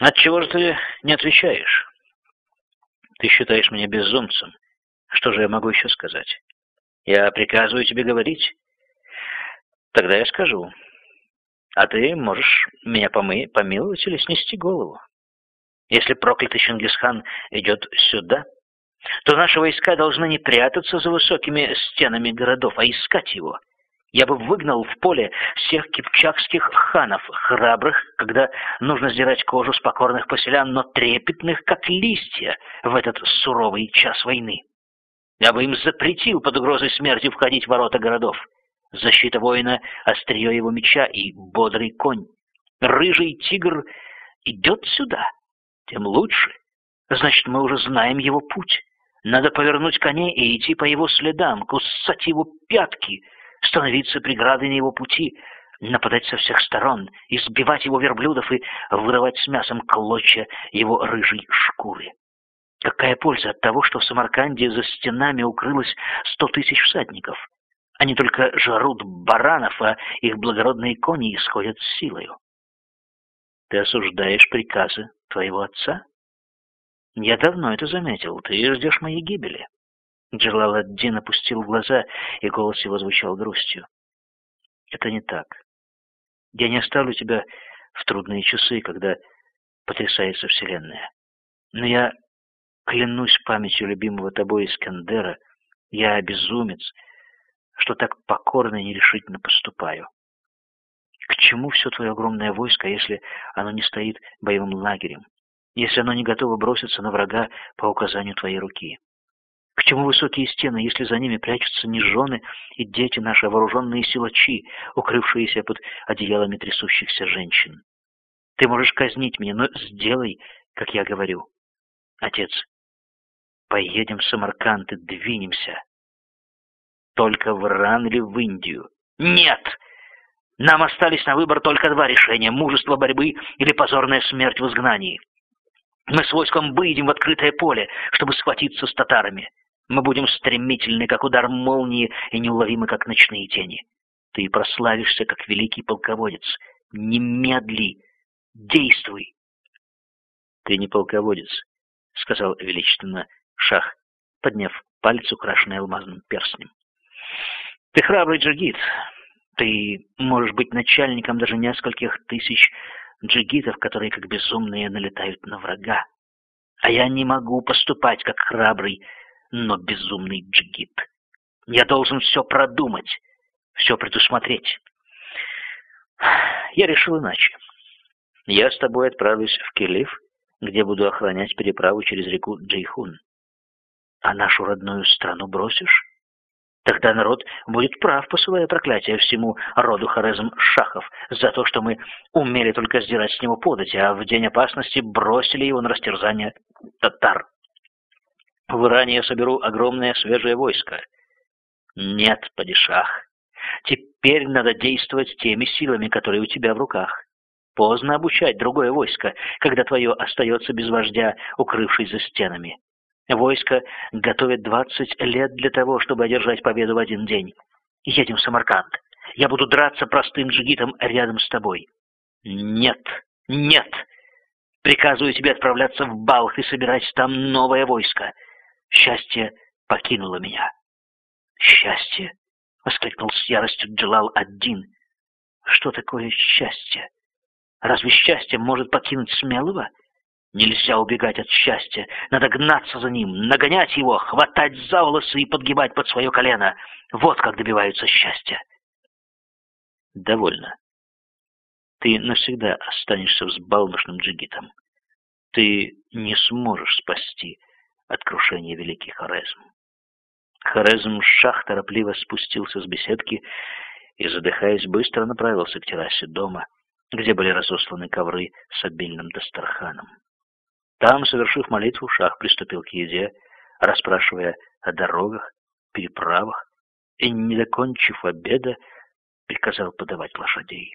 Отчего же ты не отвечаешь? Ты считаешь меня безумцем. Что же я могу еще сказать? Я приказываю тебе говорить. Тогда я скажу. А ты можешь меня помы помиловать или снести голову. Если проклятый Чингисхан идет сюда, то наши войска должны не прятаться за высокими стенами городов, а искать его. Я бы выгнал в поле всех кипчакских ханов, храбрых, когда нужно сдирать кожу с покорных поселян, но трепетных, как листья, в этот суровый час войны. Я бы им запретил под угрозой смерти входить в ворота городов. Защита воина — острие его меча и бодрый конь. Рыжий тигр идет сюда, тем лучше. Значит, мы уже знаем его путь. Надо повернуть коней и идти по его следам, кусать его пятки, становиться преградой на его пути, нападать со всех сторон, избивать его верблюдов и вырывать с мясом клочья его рыжей шкуры. Какая польза от того, что в Самарканде за стенами укрылось сто тысяч всадников? Они только жарут баранов, а их благородные кони исходят с силою. Ты осуждаешь приказы твоего отца? Я давно это заметил. Ты ждешь моей гибели. Джалаладдин опустил глаза, и голос его звучал грустью. Это не так. Я не оставлю тебя в трудные часы, когда потрясается Вселенная. Но я клянусь памятью любимого тобой Искандера, я безумец, что так покорно и нерешительно поступаю. К чему все твое огромное войско, если оно не стоит боевым лагерем, если оно не готово броситься на врага по указанию твоей руки? К чему высокие стены, если за ними прячутся не жены и дети наши, а вооруженные силачи, укрывшиеся под одеялами трясущихся женщин? Ты можешь казнить меня, но сделай, как я говорю. Отец, поедем в Самарканд и двинемся. Только в Иран или в Индию? Нет! Нам остались на выбор только два решения – мужество борьбы или позорная смерть в изгнании. Мы с войском выйдем в открытое поле, чтобы схватиться с татарами. Мы будем стремительны, как удар молнии, и неуловимы, как ночные тени. Ты прославишься, как великий полководец. Немедли, действуй. Ты не полководец, — сказал величественно Шах, подняв палец, украшенный алмазным перстнем. Ты храбрый джигит, ты можешь быть начальником даже нескольких тысяч джигитов, которые как безумные налетают на врага. А я не могу поступать как храбрый, но безумный джигит. Я должен все продумать, все предусмотреть. Я решил иначе. Я с тобой отправлюсь в Килиф, где буду охранять переправу через реку Джейхун. А нашу родную страну бросишь? Тогда народ будет прав, посылая проклятие всему роду Хорезм-Шахов за то, что мы умели только сдирать с него подати, а в день опасности бросили его на растерзание татар. В Иране я соберу огромное свежее войско. Нет, падишах, теперь надо действовать теми силами, которые у тебя в руках. Поздно обучать другое войско, когда твое остается без вождя, укрывшись за стенами. Войско готовит двадцать лет для того, чтобы одержать победу в один день. Едем в Самарканд. Я буду драться простым джигитом рядом с тобой. Нет, нет. Приказываю тебе отправляться в Балх и собирать там новое войско. Счастье покинуло меня. Счастье? Воскликнул с яростью Джалал один. Что такое счастье? Разве счастье может покинуть смелого? Нельзя убегать от счастья. Надо гнаться за ним, нагонять его, хватать за волосы и подгибать под свое колено. Вот как добиваются счастья. Довольно. Ты навсегда останешься взбалмошным джигитом. Ты не сможешь спасти от крушения великий Хорезм. Хорезм Шах торопливо спустился с беседки и, задыхаясь, быстро направился к террасе дома, где были разосланы ковры с обильным дастарханом. Там, совершив молитву, Шах приступил к еде, расспрашивая о дорогах, переправах, и, не докончив обеда, приказал подавать лошадей.